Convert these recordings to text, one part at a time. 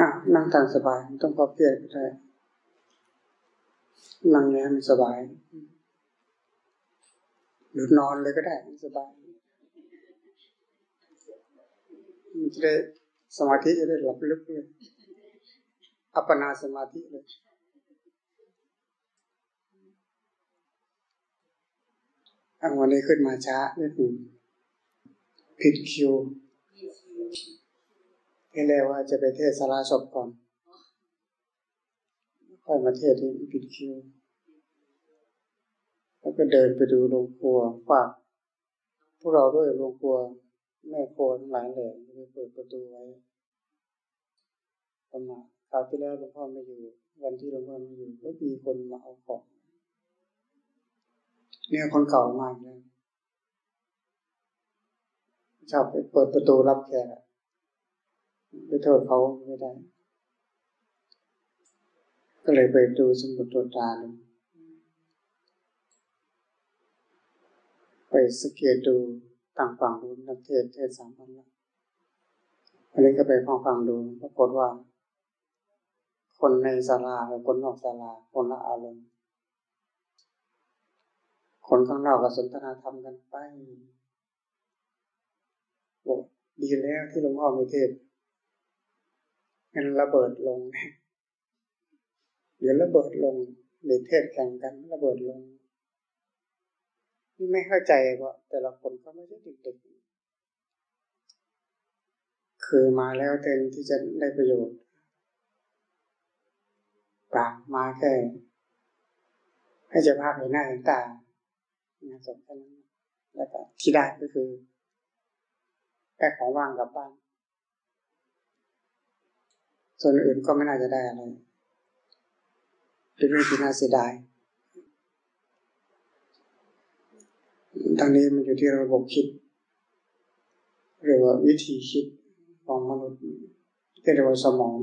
อะนั่งตามสบายต้องพอเพียรก็ได้นั่งเนี้ยมันสบาย หรือนอนเลยก็ได้มันสบายมันจะได้สมาธิจะได้หลับลึกเลยอัปปนาสมาธิเลยวันนี้ขึ้นมาช้านิดหนึ่งผิดคิว ที่เรียว่าจะไปเทศสาราศพก่อน ค่อยมาเทศที่ผิดคิว แล้วก็เดินไปดูโรงครัวฝากพวกเราด้วยโรงครัว แม่ครัวทั้งหลายแหล่ไปเปิดประตูไว้ประมาณคราวที่แล้วหลวงพ่อไม่อยู่ วันที่หลวงพ่อไม่อยู่ก็มีคนมาเอาของเนี่ยคนเก่ามากเลยชอบไปเปิดประตูรับแขก ไปโทษเขาไม่ได้ ก็เลยไปดูสมุดตัวตาลยไปสเกตดูต่างฝั่งดูนักเทศเทศสามวันแล้วอันนี้ก็ไปฟังฟังดูปรากฏว่า คนในศาลากับคนนอกศาลาคนละอารมณ์คนข้างนอกก็สนทนาธรรมกันไปบอกดีแล้วที่หลวงพ่อไม่เทศ มันระเบิดลง เดี๋ยวระเบิดลงเดี๋ยวเทศแข่งกันระเบิดลงนี่ไม่เข้าใจว่าแต่ละคนก็ไม่ใช่เด็กๆคือมาแล้วเต็นที่จะได้ประโยชน์ปากมาแค่ให้จะภาพเห็นหน้าเห็นตางานศพแค่นั้นแล้วก็ที่ได้ก็คือแค่ของว่างกลับบ้าน ส่วนอื่นก็ไม่น่าจะได้อะไรเป็นเรื่องที่น่าเสียดายทางนี้มันอยู่ที่ระบบคิด หรือว่าวิธีคิดของมนุษย์ที่เรียกว่าสมอง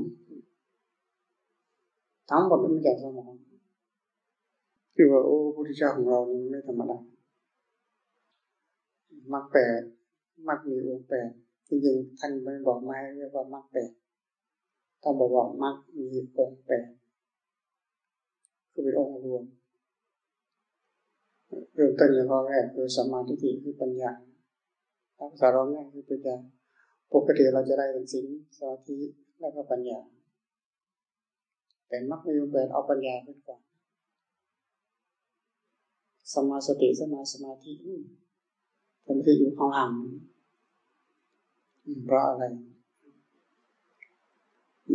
ทั้งหมดมันมาจากสมองคือว่าโอ้พระพุทธเจ้าของเรานี่ไม่ธรรมดามักแปดมักมีองค์แปดจริงๆท่านไม่บอกมาเรียกว่ามักแปด ต้องบอกว่ามักมีองค์แปดคือเป็นองค์รวมเริ่มต้นอย่างข้อแรกคือสมาธิคือปัญญาภาษาเราง่ายคือปัญญาปกติเราจะได้เป็นสิ่งสมาธิแล้วก็ปัญญา แต่มักมีองค์แปดเอาปัญญาขึ้นก่อนสมาสติสมาสมาธิสมาธิอยู่ข้างหลังเพราะอะไร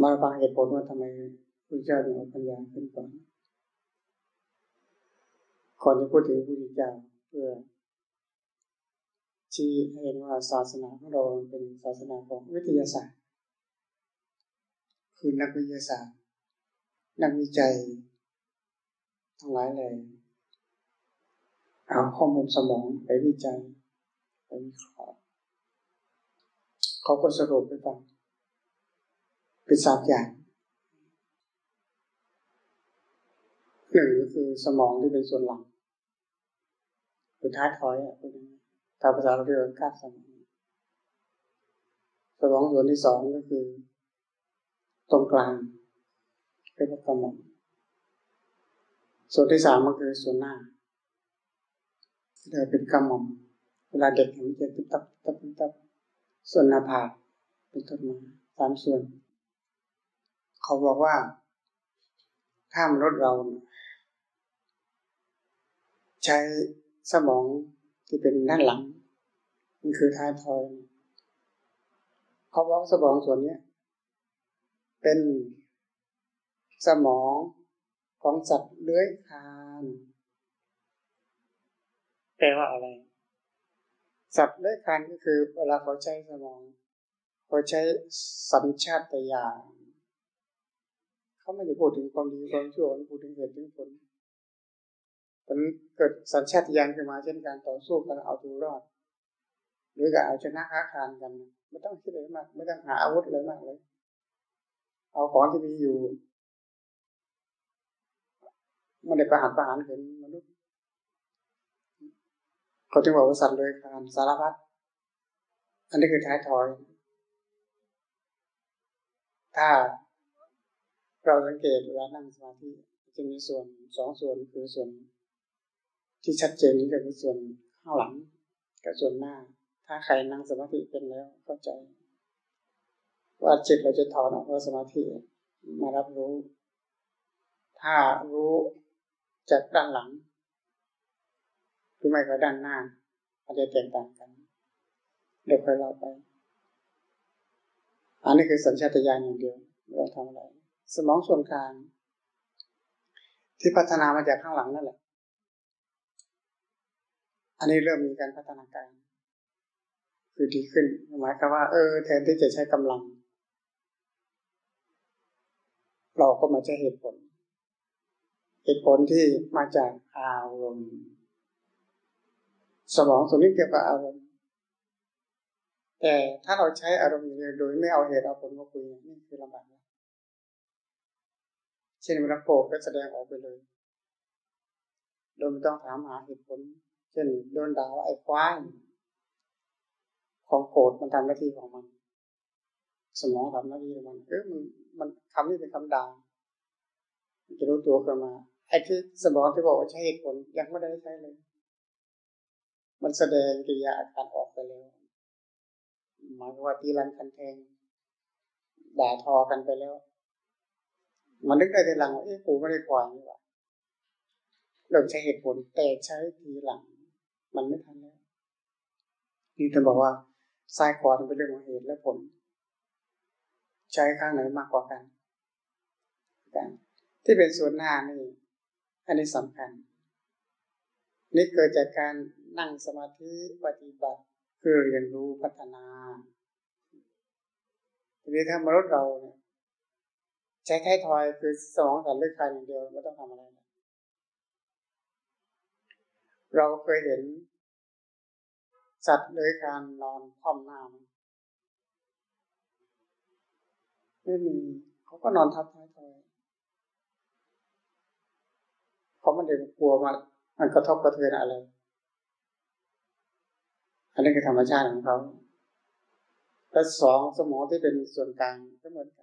มาฟังเหตุผลว่าทำไมพระเจ้าถึงเอาปัญญาขึ้นก่อนก่อนที่พูดถึงพระเจ้าเพื่อชี้ให้เห็นว่าศาสนาของเราเป็นศาสนาของวิทยาศาสตร์ คือนักวิทยาศาสตร์ นักวิจัย ทั้งหลายแหล่เอาข้อมูลสมองไปวิจัยไปวิเคราะห์เขาก็สรุปไปฟัง เป็นสามอย่างหนึ่งก็คือสมองที่เป็นส่วนหลังคือท้ายถอยอะตามภาษาเราเรียกว่าก้าสมองสมองส่วนที่สองก็คือ ตรงกลางเรียกว่ากระหม่อมส่วนที่สามก็คือส่วนหน้าเรียกเป็นกำมอมเวลาเด็กมันจะตึ๊บตับตับตับส่วนหน้าผากเป็นต้นมาสามส่วน เขาบอกว่าถ้ามนุษย์เรา ใช้สมองที่เป็นด้านหลัง มันคือท้ายทอย เขาบอกสมองส่วนนี้เป็นสมองของสัตว์เลื้อยคานแปลว่าอะไร สัตว์เลื้อยคลานก็คือเวลาเขาใช้สมอง เขาใช้สัญชาตญาณ เขาไม่ได้พูดถึงความดีความชั่วพูดถึงเหตุถึงผลผลเกิดสัญชาตญาณขึ้นมาเช่นการต่อสู้กันเอาตัวรอด หรือการเอาชนะค้าคานกัน ไม่ต้องคิดอะไรมาก ไม่ต้องหาอาวุธเลยมากเลย เอาของที่มีอยู่ไม่ได้ประหารประหารเห็นมนุษย์เขาจึงบอกว่าสัตว์เลยคานสารพัดอันนี้คือท้ายถอย ถ้า เราสังเกตเวลานั่งสมาธิจะมีส่วนสองส่วนคือส่วน ที่ชัดเจนนี่ก็คือส่วนข้างหลังกับส่วนหน้า ถ้าใครนั่งสมาธิเป็นแล้วเข้าใจ ว่าจิตเราจะถอนออกจากสมาธิมารับรู้ ถ้ารู้จากด้านหลังหรือไม่ก็ด้านหน้าอาจจะแตกต่างกัน เดี๋ยวค่อยเล่าไป อันนี้คือสัญชาตญาณอย่างเดียวไม่ต้องทำอะไร สมองส่วนกลาง ที่พัฒนามาจากข้างหลังนั่นแหละ อันนี้เริ่มมีการพัฒนาการ คือดีขึ้นหมายความว่า เออ แทนที่จะใช้กำลัง เราก็มาใช้เหตุผล เหตุผลที่มาจากอารมณ์สมองส่วนนี้เกี่ยวกับอารมณ์แต่ถ้าเราใช้อารมณ์อย่างเดียวโดยไม่เอาเหตุเอาผลมาคุยนี่คือลำบาก เช่นเวลาโกรธก็แสดงออกไปเลย โดยไม่ต้องถามหาเหตุผล เช่นโดนด่าว่าไอ้ควายของโกรธมันทำหน้าที่ของมัน สมองทำหน้าที่ของมันเออมันมันคำนี้เป็นคำด่าจะรู้ตัวขึ้นมาไอ้ที่สมองที่บอกว่าใช้เหตุผลยังไม่ได้ใช้เลย มันแสดงกิริยาอาการออกไปแล้วหมายว่าตีรันคันแทงด่าทอกันไปแล้ว มันนึกได้ทีหลังว่าเอ๊ะกูไม่ได้ควายนี่หว่าเราใช้เหตุผลแต่ใช้ทีหลัง มันไม่ทันแล้วนี่จะบอกว่าซ้ายขวาเป็นเรื่องของเหตุและผล ใช้ข้างไหนมากกว่ากันกัน ที่เป็นส่วนหน้านี่ อันนี้สำคัญ นี่เกิดจากการนั่งสมาธิปฏิบัติคือเรียนรู้พัฒนาทีนี้ถ้ามนุษย์เราเนี่ย ใช้ไท้ทอยคือสมองสันเลือดคายอย่างเดียวไม่ต้องทำอะไรเราเคยเห็น สัตว์เลื้อยคลานนอนคว่ำหน้าไม่มีเขาก็นอนทับท้ายทอยเขาไม่ได้กลัวมันมันกระทบกระเทือนอะไรอันนี้คือธรรมชาติของเขาและสองสมองที่เป็นส่วนกลางก็เหมือนกัน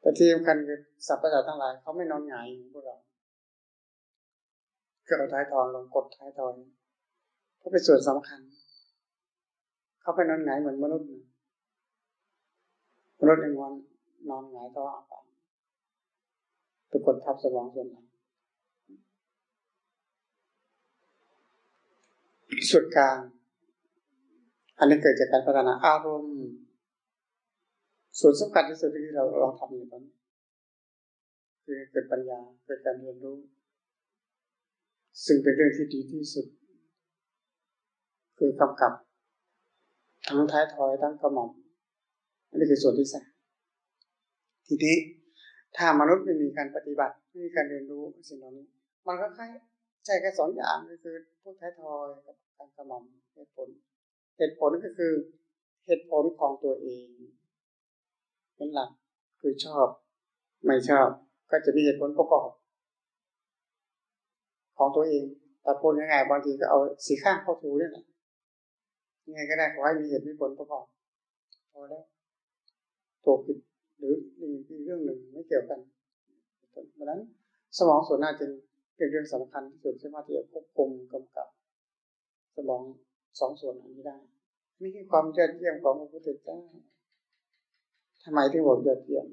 แต่ที่สำคัญคือสัพพะทั้งหลายเขาไม่นอนหงายพวกเราคือเอาท้ายทอยลงกดท้ายทอยเขาเป็นส่วนสำคัญ เขาไปนอนหงายเหมือนมนุษย์มนุษย์เองวันนอนหงายต่ออาการไปกดทับสมองส่วนหลังส่วนกลาง อันนี้เกิดจากการพัฒนาอารมณ์ ส่วนสำคัญที่สุดที่เราเราทำอยู่ตอนนี้คือเกิดปัญญาเกิดการเรียนรู้ ซึ่งเป็นเรื่องที่ดีที่สุด คือกำกับ ทั้งท้ายทอยทั้งกระหม่อมอันนี้คือส่วนที่สามทีนี้ถ้ามนุษย์ไม่มีการปฏิบัติไม่มีการเรียนรู้สิ่งเหล่านี้ มันก็ค่ใช่แค่สองอย่างก็คือพวกท้ายทอยกับการกระหม่อมเหตุผล เหตุผลก็คือเหตุผลของตัวเอง เป็นหลักคือชอบไม่ชอบก็จะมีเหตุผลประกอบ ของตัวเองแต่พูดง่ายๆบางทีก็เอาสีข้างเข้าถูนี่แหละยังไงก็ได้ขอให้มีเหตุมีผลประกอบพอแล้วถูกผิดหรืออีเรื่องหนึ่งไม่เกี่ยวกันดังนั้นสมองส่วนหน้าจึงเป็นเรื่องสำคัญที่สุดที่มาที่จะควบคุมกำกับ สมองสองส่วนนี้ได้นี่คือความยอดเยี่ยมของพระพุทธเจ้า ทำไมถึงบอกยอดเยี่ยม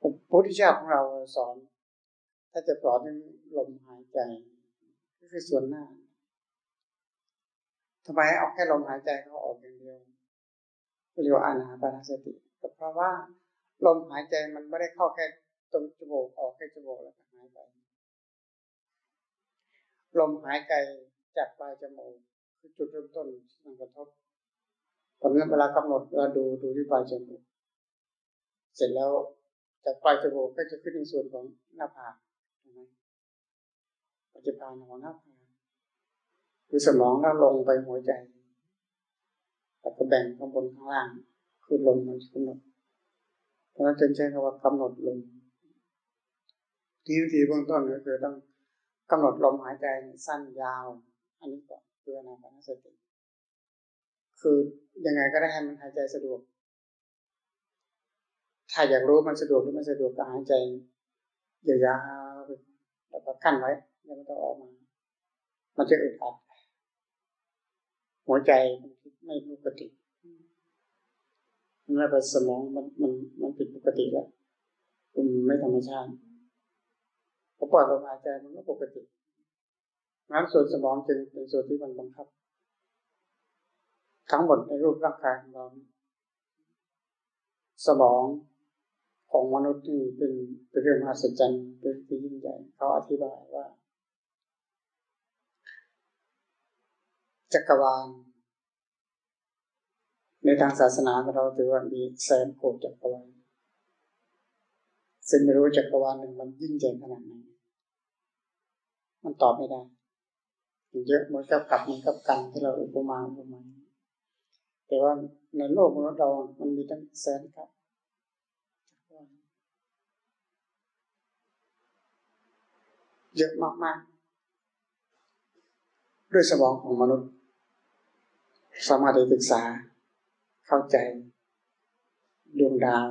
พระพุทธเจ้าของเราสอน ถ้าจะสอนเรื่องลมหายใจก็คือส่วนหน้าทำไมเอาแค่ลมหายใจเขาออกอย่างเดียวเรียกว่าอานาปานสติก็เพราะว่าลมหายใจมันไม่ได้เข้าแค่ตรงจมูกออกแค่จมูกแล้วก็หายไปลมหายใจจากปลายจมูกคือจุดเริ่มต้นมันกระทบ ตอนนั้นเวลากำหนดเราดูดูที่ปลายจมูกเสร็จแล้วจากปลายจมูกก็จะขึ้นในส่วนของหน้าผากใช่ไหมปัจจุบันของหน้าผากคือสมองแล้วลงไปหัวใจแล้วก็แบ่งข้างบนข้างล่างคือลมมันกำหนดเพราะนั้นจึงใช้คำว่ากำหนดลมที่วิธีเบื้องต้นก็คือต้องกำหนดลมหายใจสั้นยาว อันนี้ก่อนคืออนาปานสติ คือยังไงก็ได้ให้มันหายใจสะดวก ถ้าอยากรู้มันสะดวกหรือไม่สะดวกก็หายใจยาวๆแล้วก็กั้นไว้แล้วมันต้องออกมา มันจะอึดอัด หัวใจไม่ปกติแล้วสมองมันมันมันผิดปกติแล้วมันไม่ธรรมชาติพอปล่อยลมหายใจมันก็ปกติงั้นส่วนสมองจึงเป็นส่วนที่มันบังคับ ทั้งหมดในรูปร่างกายของเรา สมองของมนุษย์นี่เป็นเป็นเรื่องมหัศจรรย์เป็นที่ยิ่งใหญ่เขาอธิบายว่า จักรวาล ในทางศาสนาเราถือว่ามีแสนโกดจักรวาลซึ่งไม่รู้จักรวาลหนึ่งมันยิ่งใหญ่ขนาดไหนมันตอบไม่ได้เยอะเหมือนกับกับเหมือนกับกันที่เราอุปมาอุปมา แต่ว่าในโลกมนุษย์เรา มันมีตั้งแสนครับ เยอะมากๆ ด้วยสมองของมนุษย์ สามารถศึกษา เข้าใจ ดวงดาว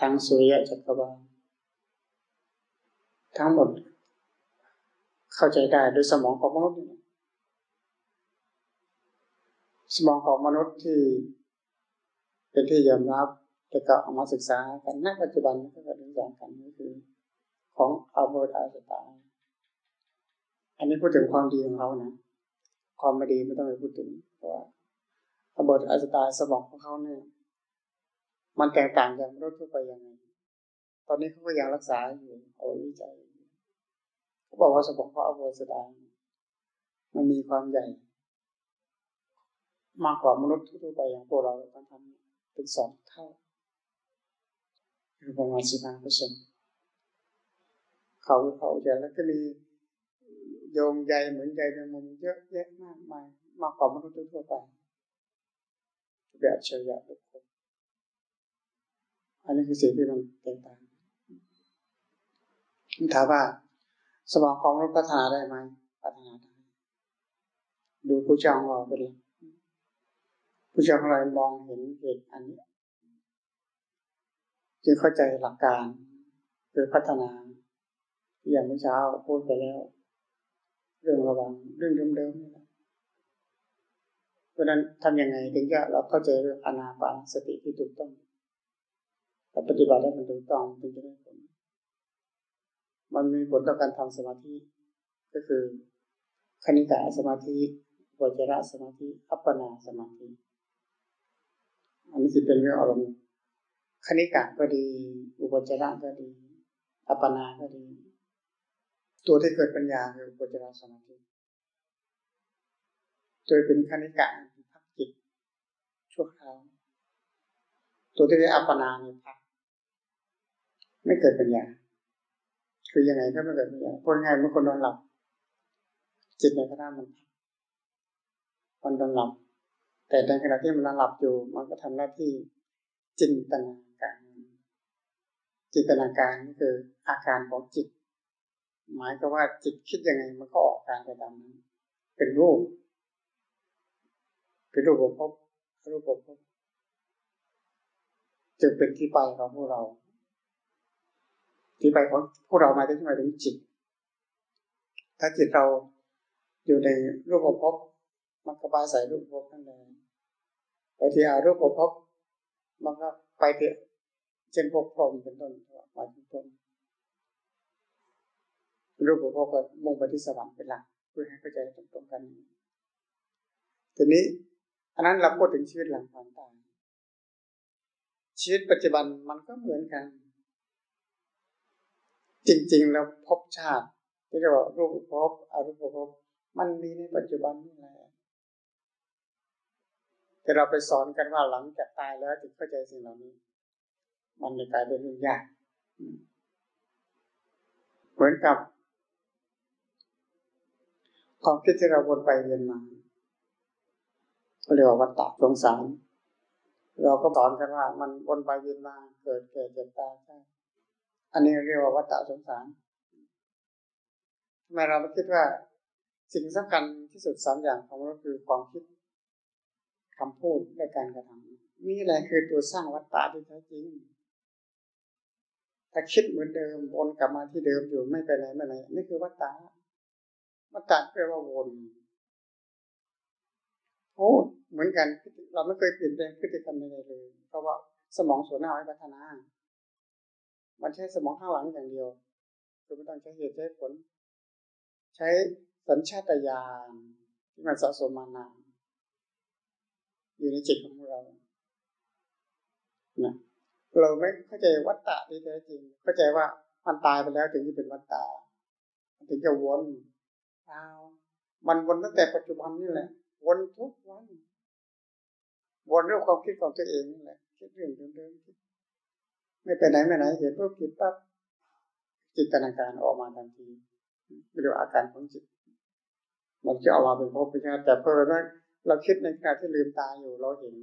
ทั้งสุริยะจักรวาลทั้งหมด เข้าใจได้ด้วยสมองของมนุษย์ สมองของมนุษย์ที่เป็นที่ยอมรับแต่ก็เอามาศึกษากันณปัจจุบันก็ศึกษากันก็คือ ของอัลเบิร์ตไอน์สไตน์อันนี้พูดถึงความดีของเขานะความไม่ดีไม่ต้องไปพูดถึงเพราะว่าอัลเบิร์ตไอน์สไตน์สมองของเขาเนี่ยมันแตกต่างจากมนุษย์ทั่วไปยังไงตอนนี้เขาก็ยังรักษาอยู่เอาวิจัยเขาบอกว่าสมองของอัลเบิร์ตไอน์สไตน์มันมีความใหญ่ มากกว่ามนุษย์ทั่วไปอย่างพวกเราต้องทำเป็นสองเท่าคือประมาณสิบห้าเปอร์เซ็นต์เขาเขาใหญ่แล้วก็มีโยงใยเหมือนใยในมุมเยอะแยะมากมายมากกว่ามนุษย์ทั่วไปแบบเฉลี่ยทุกคนอันนี้คือสิ่งที่มันแตกต่างถามว่าสมองของมนุษย์พัฒนาได้ไหมพัฒนาได้ดูผู้จ้างเราไปเลย ผู้ชายของเรามองเห็นเหตุอันนี้จึงเข้าใจหลักการคือพัฒนาอย่างเมื่อเช้าพูดไปแล้ว เรื่องระวังเรื่องเดิมๆนี่แหละเพราะนั้นทำยังไงถึงจะเราเข้าใจเรื่องอนาปานสติที่ถูกต้องถ้าปฏิบัติได้มันถูกต้องถึงจะได้ผลมันมีผลต่อการทำสมาธิ ก็คือคณิกาสมาธิวจระสมาธิ อัปปนาสมาธิ อันนี้จะเป็นเรื่องอารมณ์คณิกะก็ดี อุปจาระก็ดีอัปปนาก็ดี ตัวที่เกิดปัญญาคืออุปจารสมาธิโดยเป็นคณิกะพักจิตชั่วคราวตัวที่ได้อัปปนาเนี่ยพักไม่เกิดปัญญา คือยังไงก็ไม่เกิดปัญญาพูดง่ายเมื่อคนนอนหลับ จิตในขณะมันพักมันนอนหลับ แต่ในขณะที่มันหลับอยู่ มันก็ทำหน้าที่จินตนาการ จินตนาการก็คืออาการของจิต หมายก็ว่าจิตคิดยังไงมันก็ออกการไปตามนั้น เป็นรูป เป็นรูปภพรูปภพจึงเป็นที่ไปของพวกเรา ที่ไปของพวกเรามาได้ที่มาถึงจิต ถ้าจิตเราอยู่ในรูปภพ มันก็ไปใส่รูปภพนั่นเองไปที่อารูปภพมันก็ไปเถอะเช่นพวกพรหมเป็นต้นมาถึงต้นรูปภพก็มุ่งไปที่สวรรค์เป็นหลักเพื่อให้เข้าใจตรงๆกันทีนี้อันนั้นเราพูดถึงชีวิตหลังความตายชีวิตปัจจุบันมันก็เหมือนกัน จริงๆแล้วพบชาติที่เรียกว่ารูปภพอรูปภพมันมีในปัจจุบันนี่แหละ แต่เราไปสอนกันว่าหลังจากตายแล้วถึงเข้าใจสิ่งเหล่านี้ มันเลยกลายเป็นเรื่องยากเหมือนกับความคิดที่เราวนไปเวียนมาเรียกว่าวัฏฏะสงสาร เราก็สอนกันว่า มันวนไปเวียนมา เกิดเกิดเจ็บตายใช่อันนี้เรียกว่าวัฏฏะสงสารทำไมเราไม่คิดว่า สิ่งสำคัญที่สุดสามอย่างของเราคือความคิด คำพูดและการกระทำนี่แหละคือตัวสร้างวัฏฏะที่แท้จริง ถ้าคิดเหมือนเดิมวนกลับมาที่เดิมอยู่ไม่ไปไหนไมาไหนนี่คือวัฏฏะวัฏฏะแปลว่าวนโอ้เหมือนกัน เราไม่เคยเปลี่ยนแปลงพฤติกรรมใดเลย เพราะว่าสมองส่วนหน้าไว้พัฒนา มันใช้สมองข้างหลังอย่างเดียวคือไม่ต้องใช้เหตุใช้ผล ใช้สัญชาตญาณที่มันสะสมมานาน อยู่ในจิตของเรานะเราไม่เข้าใจวัฏฏะที่แท้จริง เข้าใจว่ามันตายไปแล้วถึงจะเป็นวัฏฏะถึงจะวนอ้าวมันวนตั้งแต่ปัจจุบันนี่แหละ วนทุกวัน วนเรื่องความคิดของตัวเองนี่แหละคิดเรื่องเดิมๆไม่ไปไหนไม่ไหนเห็นปุ๊บคิดปั๊บจิตนาการออกมาทันทีเรียกว่าอาการของจิตมันจะออกมาเป็นภพเป็นชาติแต่เพิ่มว่า เราคิดในขณะที่ลืมตาอยู่เราเห็น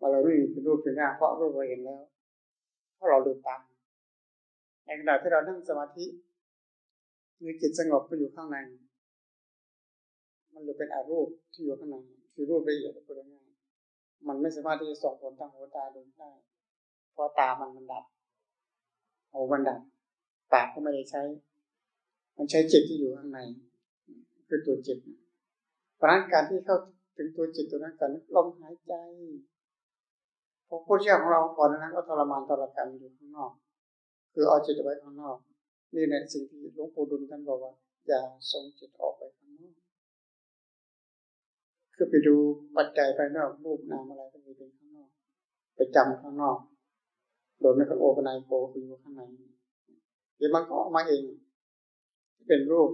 ว่าเราไม่มีเป็นรูปเป็นร่างเพราะรูปเราเห็นแล้ว เพราะเราลืมตาในขณะที่เรานั่งสมาธิมีจิตสงบไปอยู่ข้างในมันจะเป็นอารูปที่อยู่ข้างในคือรูปละเอียดพูดง่ายมันไม่สามารถที่จะส่งผลทางหัวตาดูได้เพราะตามันมันดับหูมันดับปากก็ไม่ได้ใช้ มันใช้จิตที่อยู่ข้างใน คือตัวจิต เพราะนั้นการที่เข้าถึงตัวจิตตัวนั้นกันลมหายใจพราะผู้เชี่ยวของเราก่อนนั้นก็ทรมานทรกันอยู่ข้างนอก คือเอาจิตไว้ข้างนอก นี่ในสิ่งที่หลวงปู่ดุลท่านบอกว่า อย่าส่งจิตออกไปข้างนอกคือไปดูปัจจัยภายนอกรูปนามอะไรก็มีเป็นข้างนอก ไปจำข้างนอก โดยไม่เข้าโอปนายโกคืออยู่ข้างในเดี๋ยวมันก็ออกมาเอง เป็นรูป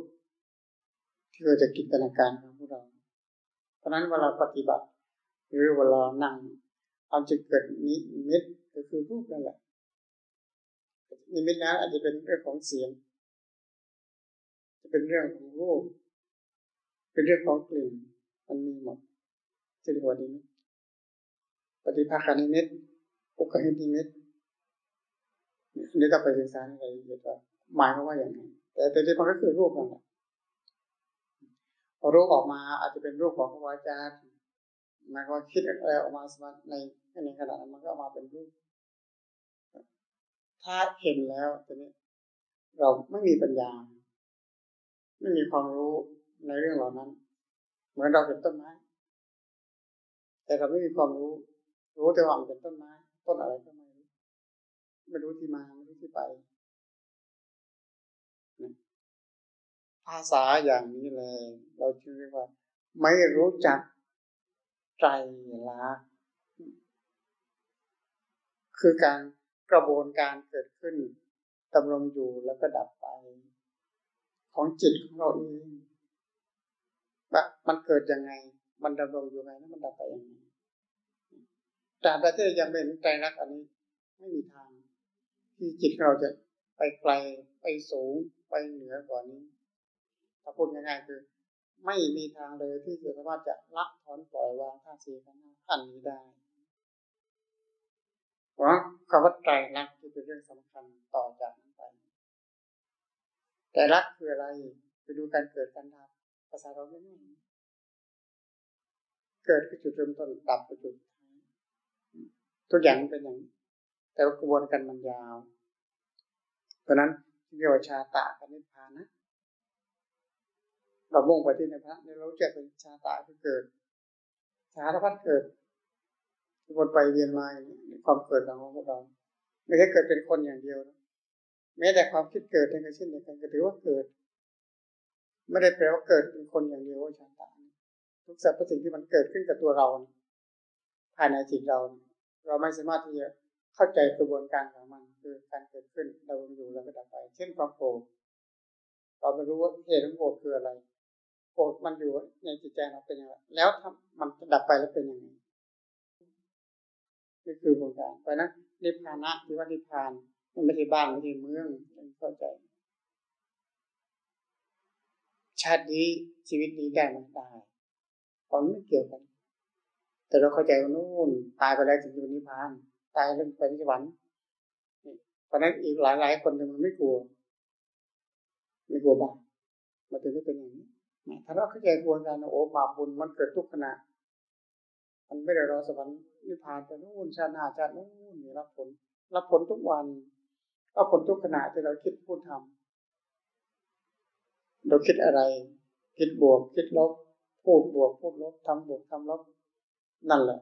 ที่เกิดจากจินตนาการของพวกเรา เพราะนั้นเวลาปฏิบัติ หรือเวลานั่งเอาจะเกิดนิมิตก็คือรูปนั่นแหละนิมิตนั้นอาจจะเป็นเรื่องของเสียง จะเป็นเรื่องของรูป เป็นเรื่องของกลิ่นมันมีหมดจะเรียกว่านิมิตปฏิภาคานิมิตอุกหินิมิตนี่ต้องไปศึกษาในรายละเอียดว่าหมายควาว่าอย่างไรแต่แต่ที่มันก็คือรูปนั่นแหละ รูปออกมาอาจจะเป็นรูปของพระวาจาหมายความคิดอะไรออกมาสมาในในขณะนั้นมันก็ออกมาเป็นรูป ถ้าเห็นแล้วตอนนี้ เราไม่มีปัญญา ไม่มีความรู้ในเรื่องเหล่านั้น เหมือนเราเห็นต้นไม้ แต่เราไม่มีความรู้ รู้แต่ว่ามันเป็นต้นไม้ ต้นอะไรก็ไม่รู้ไม่รู้ที่มาไม่รู้ที่ไป ภาษาอย่างนี้เลย เราจึงเรียกว่า ไม่รู้จักใจลักคือการกระบวนการเกิดขึ้นดำรงอยู่แล้วก็ดับไป ของจิตของเราเองว่ามันเกิดยังไง มันดำรงอยู่ไงแล้วมันดับไปยังไงต่ประเทศยังเป็นใจรักอันนี้ ไม่มีทาง ที่จิตเราจะไปไกลไปสูงไปเหนือกว่านี้ ถ้าพูดง่ายๆคือ ไม่มีทางเลยที่จะสามารถจะละถอนปล่อยวางท่าสีขันธ์ขั้นนี้ได้เพราะคำว่าใจรักที่เป็นเรื่องสำคัญต่อจากนั้นไปแต่รักคืออะไรไปดูการเกิดการดับภาษาเราไม่แน่เกิดคือจุดเริ่มต้นดับคือจุดทุกอย่างเป็นอย่างแต่ว่ากระบวนการมันยาวเพราะนั้นเรียกว่าชาตะกับนิพพานนะ เรามุ่งไปที่ในพระในเราจะเป็นชาตะคือเกิด ชาตพัดเกิดวนไปเวียนมาในความเกิดของพวกเราไม่ใช่เกิดเป็นคนอย่างเดียวนะแม้แต่ความคิดเกิดเองก็เช่นเดียวกันก็ถือว่าเกิด ไม่ได้แปลว่าเกิดเป็นคนอย่างเดียวว่าชาตาทุกสรรพสิ่งที่มันเกิดขึ้นกับตัวเราภายในจิตเรา เราไม่สามารถที่จะเข้าใจกระบวนการของมันคือการเกิดขึ้นเราอยู่แล้วก็ดับไป เช่นความโกรธเราไม่รู้ว่าเหตุของโกรธคืออะไร โกรธมันอยู่ในจิตใจเราเป็นยังไงแล้วมันดับไปแล้วเป็นยังไงนี่คือกระบวนการเพราะนั้นนิพพานะที่ว่านิพพานมันไม่ใช่บ้านไม่ใช่เมืองเข้าใจ ชาตินี้ชีวิตนี้ได้มันตายตอนไม่เกี่ยวกัน แต่เราเข้าใจว่านู่นตายไปแล้วถึงจะนิพพาน ตายแล้วไปนิพพานเพราะนั้นอีกหลายหลายคนมันไม่กลัว ไม่กลัวบ้าปมาถึงได้เป็นอย่างนี้ ถ้าเราเข้าใจกระบวนการโอ้บาปบุญมันเกิดทุกขณะ มันไม่ได้รอสวรรค์นิพพานไปนู่นชาติหน้าชาตินู่นนี่รับผล รับผลทุกวันก็ผลทุกขณะที่เราคิดพูดทำเราคิดอะไร คิดบวก คิดลบพูดบวกพูดลบทำบวกทำลบนั่นแหละ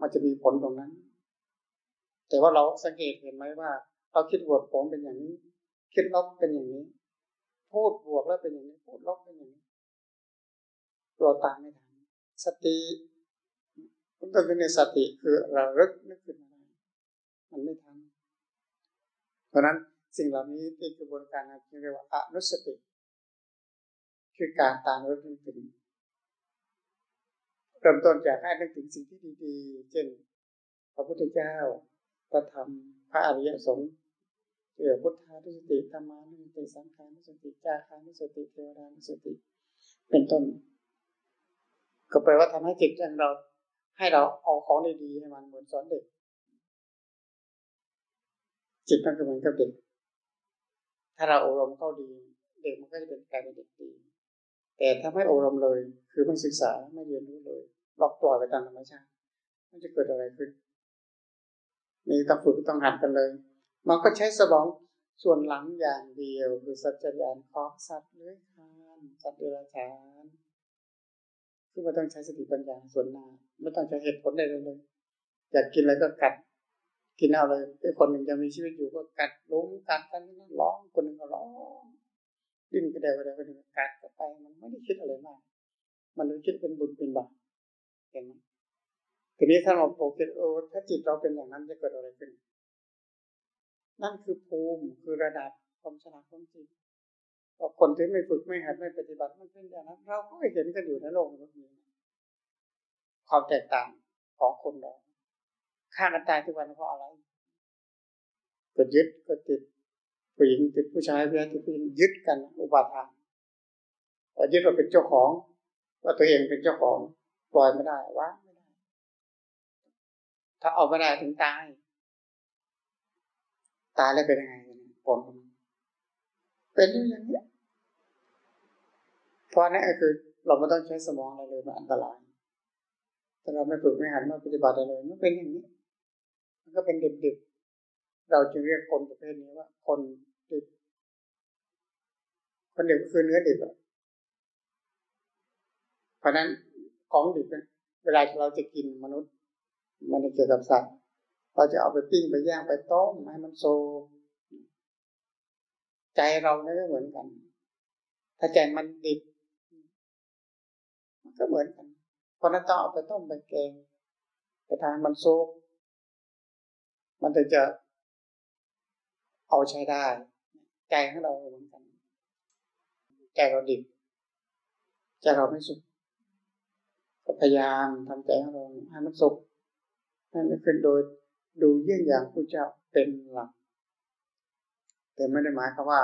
มันจะมีผลตรงนั้น แต่ว่าเราสังเกตเห็นไหมว่า เราคิดบวกผลเป็นอย่างนี้ คิดลบเป็นอย่างนี้ พูดบวกแล้วเป็นอย่างนี้ พูดลบเป็นอย่างนี้ เราตามไม่ทันสติคุณต้องเป็นสติคือระลึกนึกขึ้นมาได้มันไม่ทันเพราะนั้นสิ่งเหล่านี้ที่กระบวนการที่เรียกว่าอนุสติ คือการตามระลึกนึกถึงเริ่มต้นจากให้นึกถึงสิ่งที่ดีๆ เช่น พระพุทธเจ้าพระธรรมพระอริยสงฆ์เกี่ยวพุทธานุสติธรรมานุสติสังขานุสติจาคานุสติเทวดานุสติ เป็นต้น ก็แปลว่าทำให้จิตของเรา ให้เราเอาของดีๆให้มันเหมือนสอนเด็ก จิตมันก็เหมือนกับเด็ก ถ้าเราอบรมเข้าดี เด็กมันก็จะเป็นกลายเป็นเด็กดี แต่ถ้าไม่อบรมเลย คือไม่ศึกษาไม่เรียนรู้เลยเราปล่อยไปตามธรรมชาติมันจะเกิดอะไรขึ้นนี่ต้องฝึกต้องหัดกันเลย มันก็ใช้สมองส่วนหลังอย่างเดียวคือสัจจญาณของสัตว์เลื้อยคลานสัตว์เดรัจฉาน คือไม่ต้องใช้สติปัญญาส่วนหน้าไม่ต้องใช้เหตุผลใดเลย อยากกินอะไรก็กัด กินเอาเลยไอ้คนหนึ่งยังมีชีวิตอยู่ก็กัดล้มกัดกันนั่นร้องคนหนึ่งก็ร้องดิ้นกระเดวกระเดวคนหนึ่งกัดก็ไปมันไม่ได้คิดอะไรมาก มันไม่คิดเป็นบุญเป็นบาปเห็นไหมทีนี้ถ้าเราโปรคิโอ้ถ้าจิตเราเป็นอย่างนั้นจะเกิดอะไรขึ้น นั่นคือภูมิคือระดับความฉลาดของจิต พอคนที่ไม่ฝึกไม่หัดไม่ปฏิบัติมันเป็นอย่างนั้น เราก็เห็นกันอยู่ในโลกนี้ความแตกต่างของคนเราฆ่ากันตายทุกวันเพราะอะไรก็ยึดก็ติดผู้หญิงติดผู้ชายผู้ชายติดผู้หญิงยึดกันอุปาทานพอยึดว่าเป็นเจ้าของ ว่าตัวเองเป็นเจ้าของปล่อยไม่ได้วางไม่ได้ถ้าเอาไม่ได้ถึงตาย ตายแล้วเป็นยังไงผลเป็นอย่างนี้ เพราะนั่นก็คือเราไม่ต้องใช้สมองอะไรเลยมันอันตรายถ้าเราไม่ฝึกไม่หันมาปฏิบัติอะไรเลยมันเป็นอย่างนี้ มันก็เป็นดิบๆเราจึงเรียกคนประเภทนี้ว่า คนดิบคนดิบคือเนื้อดิบอะเพราะนั้นของดิบเนี่ยเวลาเราจะกินมนุษย์ มันเกี่ยวกับสัตว์ เราจะเอาไปปิ้งไปย่างไปต้มให้มันโซ ใจเราเนี่ยก็เหมือนกัน ถ้าใจมันดิบ ก็เหมือนกันเพราะนั้นต้องเอาไปต้มไปแกงไปทานมันซุกมันถึงจะเอาใช้ได้ ใจของเราเหมือนกัน ใจเราดิบ ใจเราไม่สุขก็พยายามทำใจของเราให้มันสุขให้มันขึ้นโดยดูเยี่ยงอย่างพระเจ้าเป็นหลัก แต่ไม่ได้หมายความว่า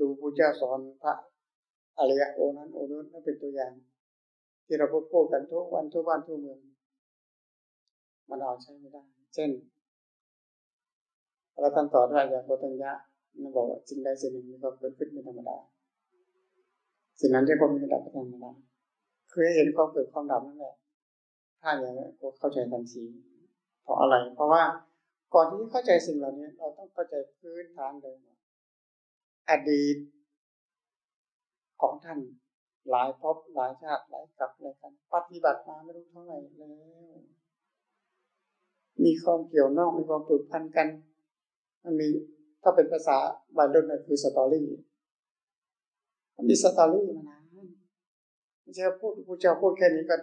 ดูพระเจ้าสอนพระอริยะโอนั้นโอนู้นนั่นเป็นตัวอย่าง ที่เราพูดพูดกันทุกวันทุกวันทุกเมืองมันเอาใช้ไม่ได้ เช่นเราท่านสอนว่าอย่างโพธัญญะนั่นบอกว่าสิ่งใดสิ่งหนึ่งมีความเกิดขึ้นเป็นธรรมดาสิ่งนั้นเรียกว่ามีระดับเป็นธรรมดาคือเห็นความเกิดความดับนั่นแหละถ้าอย่างนี้ก็เข้าใจทันทีเพราะอะไร เพราะว่าก่อนที่เข้าใจสิ่งเหล่านี้ เราต้องเข้าใจพื้นฐานเลยอดีตของท่าน หลายภพหลายชาติหลายกับหลายกันปฏิบัติมาไม่รู้เท่าไหร่แล้วมีความเกี่ยวนอกมีความผูกพันกันมันมีถ้าเป็นภาษาบาลีนั่นคือสตอรี่มันมีสตอรี่มานานไม่ใช่พูดผู้เจ้าพูดแค่นี้ก็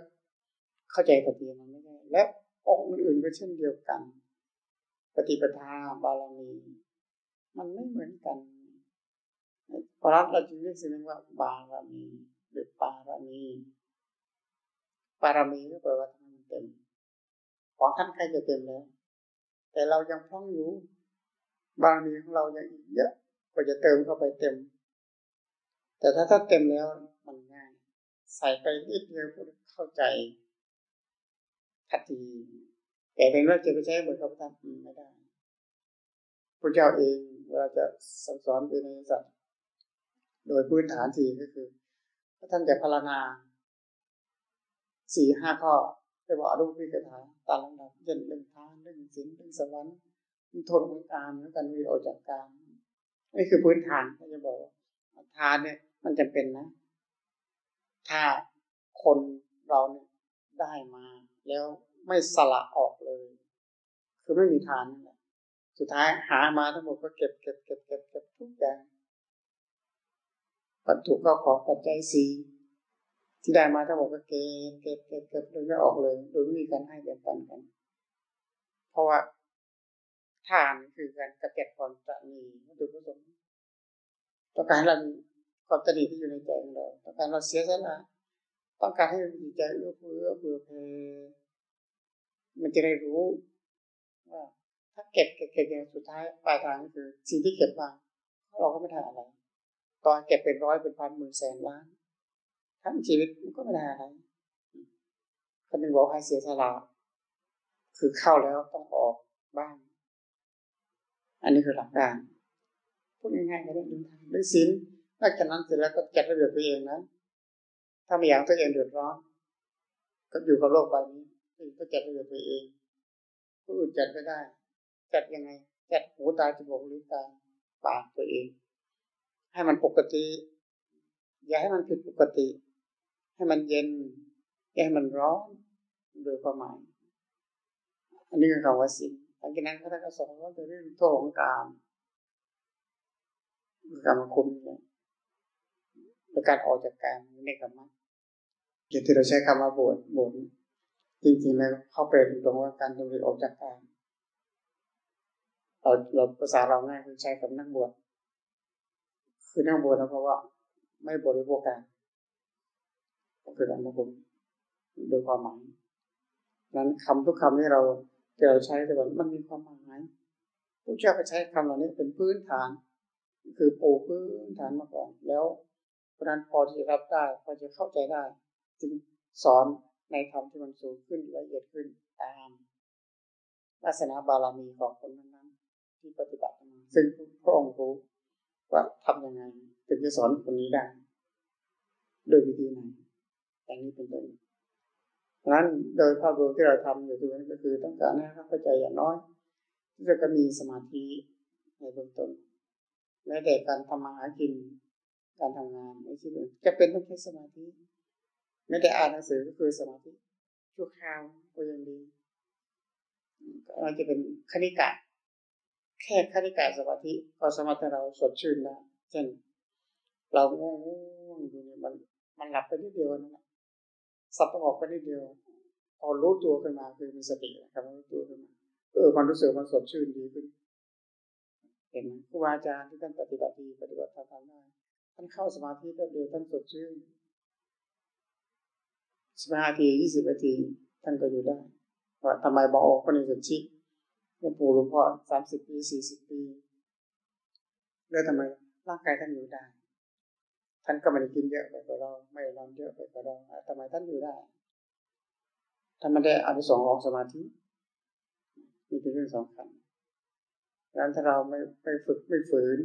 เข้าใจปฏิมันไม่ได้และองค์อื่นก็เช่นเดียวกัน ปฏิปทาบารมีมันไม่เหมือนกันเพราะนั้นเราจึงเรียกสิ่งนี้ว่าบารมี หรือปารมีปารมีก็แปลว่าทำเต็มของท่านใครจะเต็มแล้ว แต่เรายังพร่องอยู่บารมีของเรายังอีกเยอะกว่าจะเติมเข้าไปเต็ม แต่ถ้าถ้าเต็มแล้วมันง่าย ใส่ไปนิดเดียวก็เข้าใจทันทีแต่เป็นว่าจะไปใช้เหมือนกับท่านไม่ได้พระเจ้าเองเวลาจะสอนสอนเป็นสัตว์โดยพื้นฐานสี่ก็คือ ท่านจะพารณาสี่ห้าข้อจะบอกอรูปวิกถาตามลำดับเช่นเรื่องทานเรื่องศีลเรื่องสวรรค์มีโทษของการแล้วกันมีออกจากการนี่คือพื้นฐานที่จะบอกทานเนี่ย มันจะเป็นนะ ถ้าคนเราเนี่ยได้มา แล้วไม่สละออกเลย คือไม่มีทานนั่นแหละสุดท้ายหามาทั้งหมดก็เก็บเก็บเก็บเก็บเก็บทุกอย่าง วัตถุก็ของปัจจัยสีที่ได้มาทั้งหมดก็เก็บเก็บเก็บเก็บโดยไม่ออกเลย โดยไม่มีการให้แบ่งปันกัน เพราะว่าทานคือการกระเก็บความตนีวัตถุประสงค์ต้องการเรามีความตนีที่อยู่ในใจของเราต้องการเราเสียสละต้องการให้มีใจเอื้อเฟื้อเบื่อเพมันจะได้รู้ว่าถ้าเก็บเก็บเก็บสุดท้ายปลายทางก็คือสิ่งที่เก็บมาเราก็ไม่ได้อะไร ตอนเก็บเป็นร้อยเป็นพันหมื่นแสนล้าน ทั้งชีวิตมันก็ไม่ได้อะไรคนหนึ่งบอกให้เสียสละคือเข้าแล้วต้องออกบ้าง อันนี้คือหลักการพูดง่ายๆก็ได้เรื่องทางเรื่องศีลนอกจากนั้นเสร็จแล้วก็จัดระเบียบตัวเองนะ ถ้าไม่อยากตัวเองเดือดร้อน ก็อยู่กับโลกใบนี้ก็จัดระเบียบตัวเองผู้อื่นจัดไม่ได้ จัดยังไง จัดหูตาจมูกลิ้นตาปากตัวเอง ให้มันปกติ อย่าให้มันผิดปกติ ให้มันเย็น อย่าให้มันร้อนโดยความหมายอันนี้คือคำว่าสิ่งหลังจากนั้นพระท่านก็สอนว่าเป็นเรื่องโทษของกามกรรมคุณเนี่ยเป็นการออกจากการในกรรมะอย่างที่เราใช้คำว่าบวชบวชจริงๆแล้วเข้าไปตรงว่าการดำริออกจากการเราเราภาษาเราง่ายคือใช้กับนักบวช คือนักบวชนะเพราะว่า ไม่บริโภคการก็คือการมบุญโดยความหมายนั้นคำทุกคำที่เราที่เราใช้แต่ว่ามันมีความหมายผู้เจ้าก็ใช้คำเหล่านี้เป็นพื้นฐาน คือปูพื้นฐานมาก่อน แล้วเพราะนั้นพอที่จะรับได้ พอจะเข้าใจได้ จึงสอนในธรรมที่มันสูงขึ้นละเอียดขึ้นตามลักษณะบารมีของคนนั้นๆที่ปฏิบัติมาซึ่งพระองค์รู้ ว่าทำยังไงถึงจะสอนคนนี้ได้โดยวิธีไหนอย่างนี้เป็นต้นเพราะนั้นโดยภาพรวมที่เราทำอยู่ตรงนี้ก็คือต้องการให้เข้าใจอย่างน้อยที่จะก็มีสมาธิในเบื้องต้นแม้แต่การทำมาหากิน การทำงานในชีวิตจะเป็นต้องใช้สมาธิไม่ได้อ่านหนังสือก็คือสมาธิชั่วคราวก็ยังดีมันจะเป็นคณิกะ แค่คณิกะสมาธิก็สามารถให้เราสดชื่นได้เช่นเราง่วงอยู่เนี่ยมันมันหลับไปนิดเดียวนั่นแหละสับประกอบไปนิดเดียวพอรู้ตัวขึ้นมาคือมีสตินะครับรู้ตัวขึ้นมาเออมันรู้สึกมันสดชื่นดีขึ้นเห็นไหมครูอาจารย์ที่ท่านปฏิบัติดีปฏิบัติทำได้ท่านเข้าสมาธิแป๊บเดียวท่านสดชื่นสิบห้าทียี่สิบนาทีท่านก็อยู่ได้ว่าทำไมบอกคนนี้สดชิ หลวงปู่หลวงพ่อสามสิบปีสี่สิบปี แล้วทำไมร่างกายท่านอยู่ได้ ท่านก็ไม่ได้กินเยอะไปกว่าเรา ไม่ได้นอนเยอะไปกว่าเราทำไมท่านอยู่ได้ท่านไม่ได้อานิสงส์ของสมาธินี่เป็นเรื่องสำคัญดังนั้นถ้าเราไม่ไม่ฝึกไม่ฝืน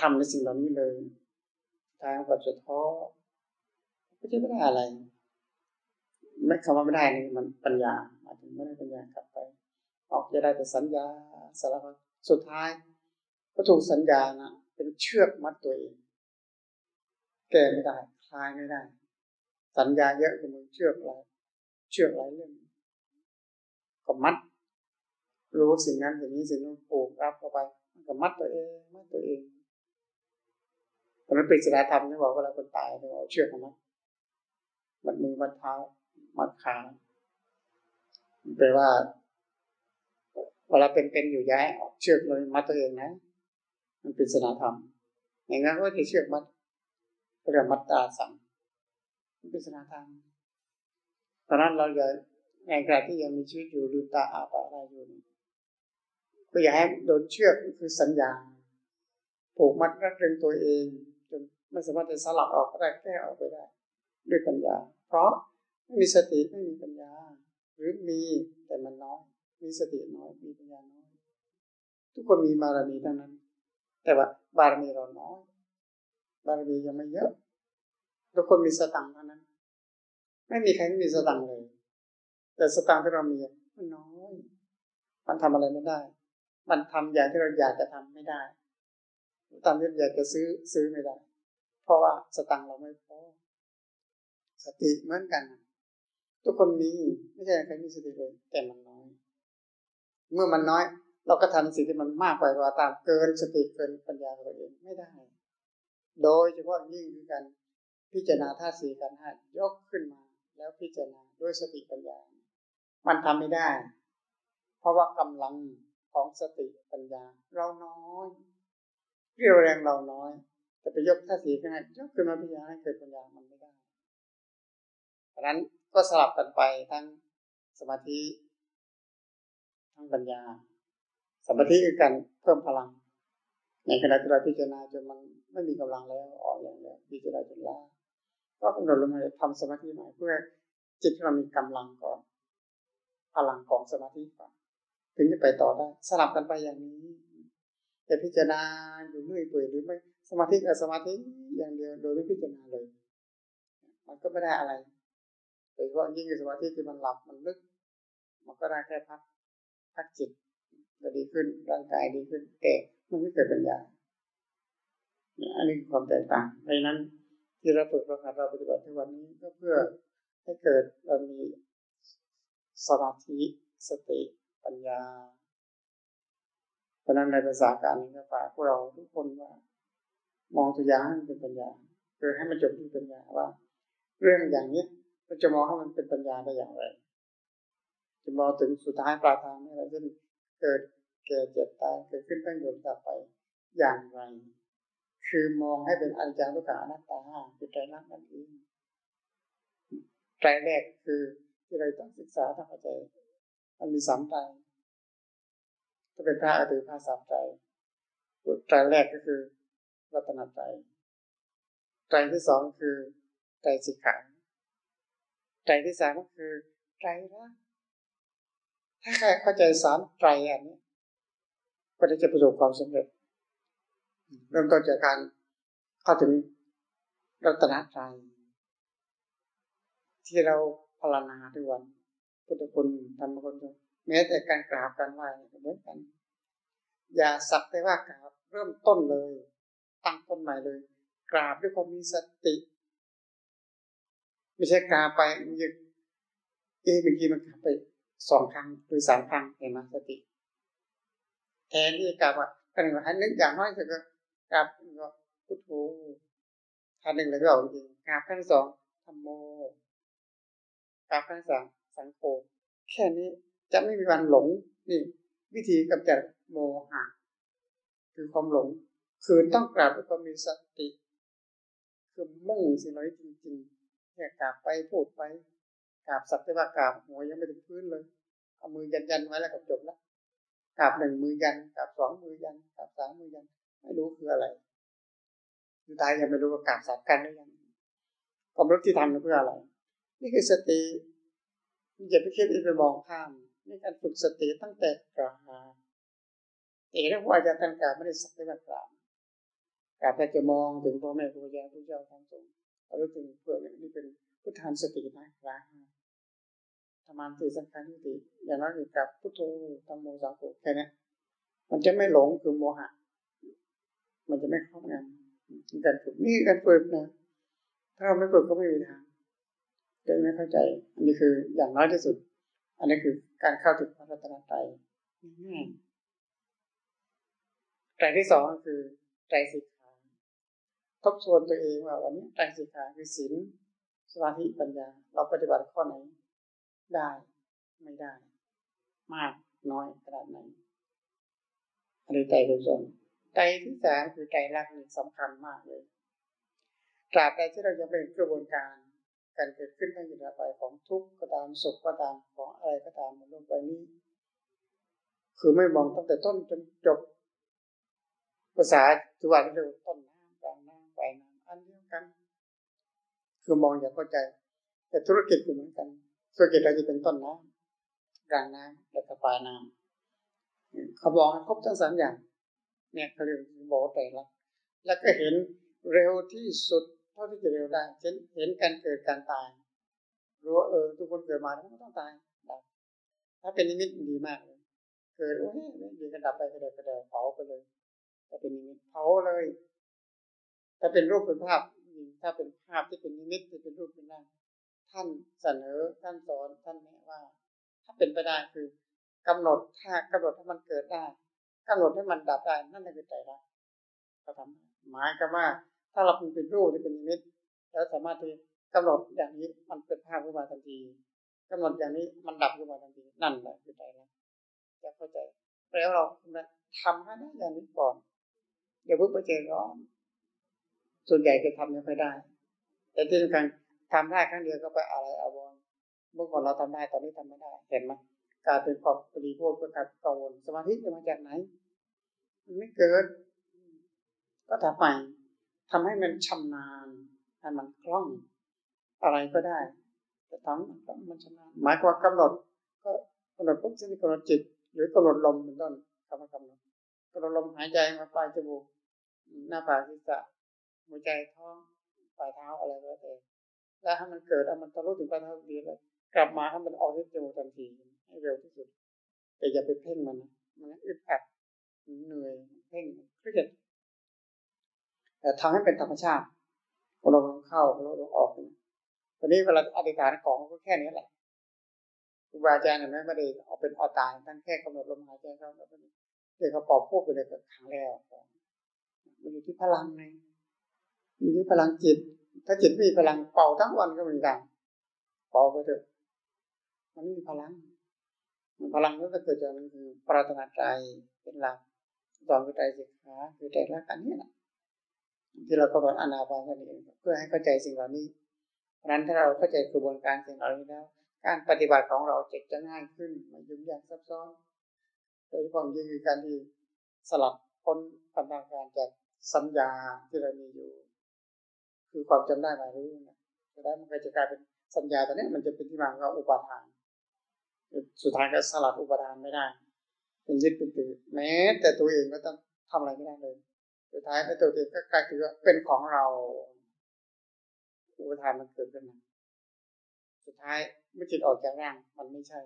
ทำในสิ่งเหล่านี้เลยทางก็จะท้อก็จะไม่ได้อะไร ไม่คำว่าไม่ได้นี่มันปัญญาหมายถึงไม่ได้ปัญญากลับไป ออกจะได้แต่สัญญาสารพัดสุดท้าย ก็ถูกสัญญานะเป็นเชือกมัดตัวเอง แก้ไม่ได้คลายไม่ได้ สัญญาเยอะเป็นเชือกอะไรเชือกหลายเรื่องก็มัด รู้สิ่งนั้นสิ่งนี้สิ่งนั้นผูกรับเข้าไปมันก็มัดตัวเองมัดตัวเองเพราะนั้นป็นศีลธรรมที่บอกว่าเราคนตายเราเชือกมัดมัดมือมัดเท้ามัดขาแปลว่า เวลาเป็นๆอยู่ย้ายออกเชือกเลยมัดตัวเองนะ มันเป็นศีลธรรมอย่างนั้นก็จะเชือกมัดเรียกมัตตาสังเป็นศาสนาทางตอนนั้นเราอย่าในขณะที่ยังมีชีวิตอยู่ลืมตาอาปาอะไรอยู่ก็อย่าให้โดนเชือกคือสัญญาผูกมัดรัดเรงตัวเองจนไม่สามารถจะสลัดออกได้แก้ออกไปได้ ด้วยปัญญา เพราะไม่มีสติไม่มีปัญญา หรือมีแต่มันน้อย มีสติน้อย มีปัญญาน้อย ทุกคนมีบารมีทั้งนั้น แต่ว่าบารมีเราน้อย บารมียังไม่เยอะ ทุกคนมีสตังค์เท่านั้น ไม่มีใครไม่มีสตังค์เลย แต่สตังค์ที่เรามีมันน้อย มันทำอะไรไม่ได้ มันทำอย่างที่เราอยากจะทำไม่ได้ตามที่อยากจะซื้อซื้อไม่ได้ เพราะว่าสตังค์เราไม่พอ สติเหมือนกัน ทุกคนมี ไม่ใช่ใครมีสติเลย แต่มันน้อย เมื่อมันน้อย เราก็ทำสิ่งที่มันมากไปกว่าตามเกินสติเกินปัญญาตัวเองไม่ได้ โดยเฉพาะยิ่งคือการพิจารณาธาตุสี่กันห้ายกขึ้นมา แล้วพิจารณาด้วยสติปัญญา มันทำไม่ได้ เพราะว่ากำลังของสติปัญญา เราน้อยเรี่ยวแรงเราน้อยจะไปยกท่าสีขึ้นมายกขึ้นมาพิจารณาให้เกิดปัญญามันไม่ได้ดังนั้นก็สลับกันไปทั้งสมาธิ ทั้งปัญญาสมาธิคือการเพิ่มพลัง ในขณะที่เราพิจารณาจนมันไม่มีกำลังแล้วอ่อนแรงแล้วพิจารณาจนล้าก็กำหนดลงมาทำสมาธิใหม่เพื่อจิตเรามีกำลังก่อนพลังของสมาธิก่อนถึงจะไปต่อได้ สลับกันไปอย่างนี้จะพิจารณาอยู่เรื่อยเปื่อยหรือไม่สมาธิกับสมาธิอย่างเดียวโดยไม่พิจารณาเลย มันก็ไม่ได้อะไรโดยเฉพาะยิ่งสมาธิที่มันหลับมันลึก มันก็ได้แค่พัก พักจิตก็ดีขึ้นร่างกายดีขึ้น แต่มันไม่เกิดปัญญาอันนี้ความแตกต่างเพราะนั้นที่เราฝึกเราหัดเราปฏิบัติทุกวันนี้ก็เพื่อให้เกิดเรามีสมาธิสติปัญญา เพราะนั้นในภาษาการนี้ก็ฝากพวกเราทุกคนว่า มองตัวอย่างให้มันเป็นปัญญาคือให้มันจบที่ปัญญาว่า เรื่องอย่างนี้เราจะมองให้มันเป็นปัญญาได้อย่างไร จะมองถึงสุดท้ายปลายทางนี่เราจะเกิดแก่เจ็บตายเกิดขึ้นตั้งอยู่ต่อไปอย่างไร คือมองให้เป็นอนิจจังทุกขังอนัตตาคือใจรักนั่นเองใจแรกคือที่เราต้องศึกษาต้องเข้าใจมันมีสามใจถ้าเป็นพระก็ถือพระสามใจใจแรกก็คือรัตนใจใจที่สองคือใจสิกขาใจที่สามก็คือใจรัก ถ้าใครเข้าใจสามใจอันนี้ก็จะประสบความสำเร็จ เริ่มต้นจากการเข้าถึงรัตนใจที่เราพลานาทุกวันพุทธคุณธรรมคุณแม้แต่การกราบการไหว้เหมือนกัน อย่าสักแต่ว่ากราบเริ่มต้นเลย ตั้งต้นใหม่เลย กราบด้วยความมีสติ ไม่ใช่กราบไปมันยึดเอ๊ะเมื่อกี้มันกราบไป สองครั้งหรือสามครั้งเห็นไหมสติ แทนที่กราบว่าอันหนึ่งนนึกอย่างน้อยสุดก็กราบก็พุทโธอันหนึ่งเลยก็เอาจริงกราบขั้นสองธรรมโมกราบขั้นสามสังโฆแค่นี้จะไม่มีวันหลงนี่วิธีกำจัดโมหะคือความหลง คือต้องกราบด้วยความมีสติ คือมุ่งสิ่งนั้จริงๆแค่กราบไปพูดไป ราบสัตว์แต่ว่ากราบหัวยังไม่ถึงพื้นเลยเอามือยันยันไว้แล้วก็จบแล้วกราบหนึ่งมือยันกราบสองมือยันกราบสามมือยัน ไม่รู้คืออะไรสุดท้ายยังไม่รู้ว่ากราบสัตว์กันหรือยังความรู้ที่ทำเพื่ออะไร นี่คือสติอย่าไปคิดไปมองข้ามนี่การฝึกสติตั้งแต่กราบเอ๋แล้วว่าจะตั้งกราบไม่ได้สักแต่กราบกราบแต่จะมองถึงพ่อแม่ครูบาอาจารย์ผู้เจ้าทางสงฆ์เรารู้ถึงเพื่อนนี่เป็นพุทธานสตินะกราบ มานติสังขารนิติอย่างนั้นคือกับพุทโธธรรมโมสังโฆแค่นี้มันจะไม่หลงคือโมหะ มันจะไม่ครอบงำการฝึกนี่การฝึกนะ ถ้าเราไม่ฝึกก็ไม่มีทางจะไม่เข้าใจ อันนี้คืออย่างน้อยที่สุด อันนี้คือการเข้าถึงพระรัตนตรัยง่ายใจที่สองคือใจสิกขาทบทวนตัวเองว่าวันนี้ใจสิกขาคือศีลสมาธิปัญญา เราปฏิบัติข้อไหน ได้ไม่ได้ มากน้อยขนาดไหนอันนี้ใจโดยตรงใจที่สามคือใจรักนี่สำคัญมากเลยตราบใดที่เรายังเป็นกระบวนการการเกิดขึ้นในอยู่ไปของทุกข์ก็ตามสุขก็ตามของอะไรก็ตามในโลกใบนี้ คือไม่มองตั้งแต่ต้นจนจบ ภาษาทุกวันเรียกต้นน้ำกลางน้ำปลายน้ำอันเดียวกัน คือมองอย่างเข้าใจ แต่ธุรกิจก็เหมือนกัน ธุรกิจเราจะเป็นต้นน้ำกลางน้ำและก็ปลายน้ำเขาบอกครบทั้งสามอย่าง เนี่ยเขาเรียกบอกแต่ละแล้วก็เห็นเร็วที่สุดเท่าที่จะเร็วได้เช่นเห็นการเกิดการตายรู้ว่าเออทุกคนเกิดมาแล้วต้องตายถ้าเป็นนิมิตดีมากเลยเกิดโอ้ยไม่ดีก็ดับไปก็เดวก็เดวเผาไปเลยถ้าเป็นนิมิตเผาเลย ถ้าเป็นรูปเป็นภาพถ้าเป็นภาพที่เป็นนิมิตที่เป็นรูปเป็นร่าง ท่านเสนอท่านสอนท่านแนะว่า ถ้าเป็นไปได้คือกำหนดถ้ากำหนดให้มันเกิดได้กำหนดให้มันดับได้นั่นคือใจรักเขาทำหมายก็ว่า ถ้าเราเป็นรูปที่เป็นนิมิตแล้วสามารถที่กำหนดอย่างนี้มันเป็นภาพขึ้นมาทันทีกำหนดอย่างนี้มันดับขึ้นมาทันทีนั่นแหละคือใจรักจะเข้าใจแล้วเราทำให้ได้อย่างนี้ก่อนอย่าเพิ่งไปเจร้อน ส่วนใหญ่จะทำไม่ค่อยได้ แต่ที่สำคัญ ทำได้ครั้งเดียวก็ไปอะไรอาวรเมื่อก่อนเราทำได้ตอนนี้ทำไม่ได้ เห็นไหมกลายเป็นความปริโภคประกาศกังวลสมาธิจะมาจากไหน มันไม่เกิด ก็ทำใหม่ทำให้มันชำนาญให้มันคล่อง อะไรก็ได้ แต่ทั้งมันชำนาญหมายความกำหนด ก็กำหนดปุ๊บจะมีกำหนดจิต หรือกำหนดลมเป็นต้นคำว่ากำหนดกำหนดลมหายใจมาปลายจมูกหน้าผากศีรษะหัวใจท้องปลายเท้าอะไรก็แล้วแต่ แล้วให้มันเกิดเอามันทะลุถึงปลายเท้าดีแล้วกลับมาให้มันออกที่จมูกทันทีให้เร็วที่สุด แต่อย่าไปเพ่งมันนะมันอึดอัดเหนื่อยเพ่งเครียดแต่ทำให้เป็นธรรมชาติเราลงเข้าเราลงออกตอนนี้เวลาอธิษฐานของก็แค่นี้แหละครูบาอาจารย์เห็นไหมไม่ได้ออกเป็นออตายท่านแค่กำหนดลมหายใจเขาแล้วเดี๋ยวเขาปอบพูดไปเลยกับขังแล้วมันอยู่ที่พลังไงอยู่ที่พลังจิต ถ้าจิตมีพลังเป่าทั้งวันก็ม่มีทางเป่าไปเถอะมันไม่มีพลังพลังนั้นจะเกิดจากนั้นคือปรารถนาใจเป็นหลักสองคือใจสิกขาคือใจรักอันนี้แหละที่เรากำหนดอนาปานสติเพื่อให้เข้าใจสิ่งเหล่านี้เพราะนั้นถ้าเราเข้าใจกระบวนการสิ่งเหล่านี้แล้ว การปฏิบัติของเราจะจะง่ายขึ้นไม่ยุ่งยากซับซ้อนโดยเฉพาะยิ่งคือการที่สลับพ้นพันธการจากสัญญาที่เรามีอยู่ คือความจำได้หมายรู้นะจะได้มันก็จะกลายเป็นสัญญาตอนนี้มันจะเป็นที่มาของอุปาทาน สุดท้ายก็สลัดอุปทานไม่ได้ เป็นยึดเป็นถือแม้ แต่ตัวเองก็ต้องทำอะไรไม่ได้เลย สุดท้ายไอ้ตัวเองก็กลายเป็นเป็นของเรา อุปทานมันเกิดขึ้นมาสุดท้ายเมื่อจิตออกจากร่างมันไม่ใช่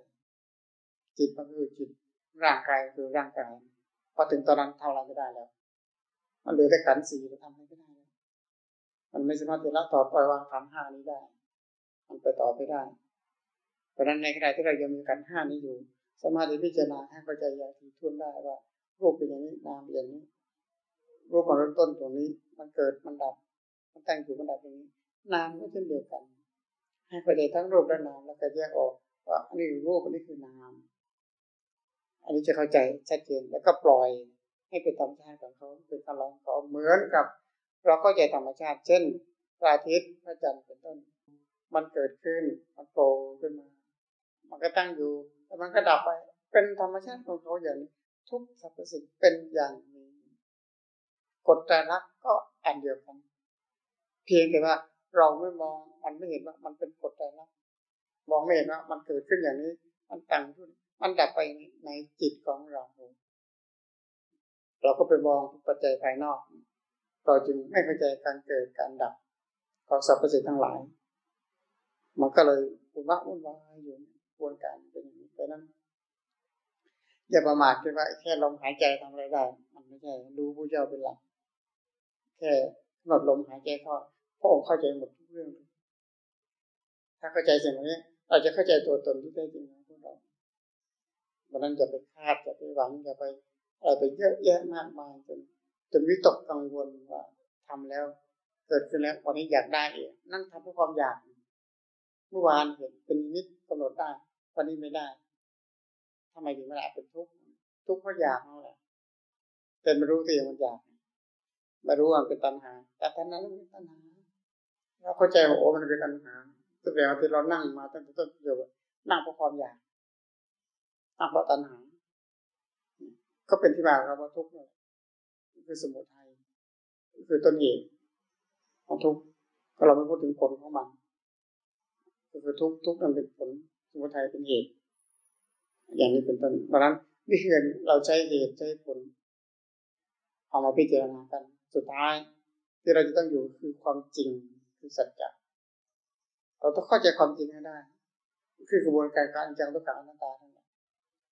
จิตมันคือจิตร่างกายคือร่างกายพอถึงตอนนั้นทำอะไรไม่ได้แล้ว มันเหลือแต่ขันสีเราทำอะไรไม่ได้ มันไม่สามารถจะละต่อปล่อยวางขันห้านี้ได้ มันไปต่อไม่ได้ เพราะนั้นในขณะที่เรายังมีกันห้านี้อยู่ สามาธิพิจารณาให้เข้าใจอย่างที่ทุนได้ว่ารูปเป็นอย่างนี้นามเป็นอย่างนี้ รูปของเริ่มต้นตรงนี้ มันเกิดมันดับ มันแต่งอยู่มันดับอย่างนี้ นามก็เช่นเดียวกัน ให้เข้าใจทั้งรูปและนามแล้วก็แยกออกว่าอันนี้รูปอันนี้คือนาม อันนี้จะเข้าใจชัดเจนแล้วก็ปล่อยให้เป็นธรรมชาติของเขาเป็นพลังเขาเหมือนกับ เราก็ใจธรรมชาติ เช่นพระอาทิตย์พระจันทร์เป็นต้น มันเกิดขึ้นมันโผล่ขึ้นมา มันก็ตั้งอยู่แล้วมันก็ดับไป เป็นธรรมชาติของเขาอย่างนี้ทุกสรรพสิ่งเป็นอย่างนี้กฎแต่ละก็อันเดียวกัน เพียงแต่ว่าเราไม่มองมันไม่เห็นว่ามันเป็นกฎแต่ละมองไม่เห็นว่ามันเกิดขึ้นอย่างนี้ มันตั้งขึ้นมันดับไปในจิตของเรา เราก็ไปมองปัจจัยภายนอก เราจึงไม่เข้าใจการเกิดการดับของสรรพสิ่งทั้งหลาย มันก็เลยวุ่นวายวุ่นวายอยู่กระบวนการเป็นอย่างนี้เพราะนั้นอย่าประมาทคิดว่าแค่ลมหายใจทำอะไรได้ มันไม่ใช่รู้ผู้เจ้าเป็นหลักแค่หมดลมหายใจเข้าพระองค์เข้าใจหมดทุกเรื่อง ถ้าเข้าใจสิ่งนี้ เราจะเข้าใจตัวตนที่แท้จริงของพวกเราเพราะนั้นอย่าไปคาดอย่าไปหวังอย่าไปอะไรไปเยอะแยะมากมายจน จนวิตกกังวลว่าทำแล้ว เกิดขึ้นแล้ววันนี้อยากได้เองนั่งทำเพื่อความอยาก เมื่อวานเห็นเป็นนิดกำหนดได้วันนี้ไม่ได้ทำไมถึงไม่ได้เป็นทุกข์ทุกข์เพราะอยากนั่นแหละแต่ไม่รู้ตัวเองมันอยากไม่รู้ว่าเป็นตัณหา แต่ท่านนั้นเป็นตัณหาเราเข้าใจว่าโอ้มันเป็นตัณหาตั้งแต่ที่เรานั่งมาตั้งแต่ต้นเดียวนั่งเพราะความอยากนั่งเพราะตัณหา ก็เป็นที่มาครับว่าทุกข์ คือสมุทัยคือต้นเหตุของทุกข์ก็เราไม่พูดถึงผลของมันก็คือทุกข์ทุกข์มันเป็นผลสมุทัยเป็นเหตุอย่างนี้เป็นต้นเพราะนั้นนี่คือเราใช้เหตุใช้ผลเอามาพิจารณากัน สุดท้าย ที่เราจะต้องอยู่คือความจริงคือสัจจะเราต้องเข้าใจความจริงให้ได้ คือกระบวนการการจังตุกขังอนัตตาทั้งนั้น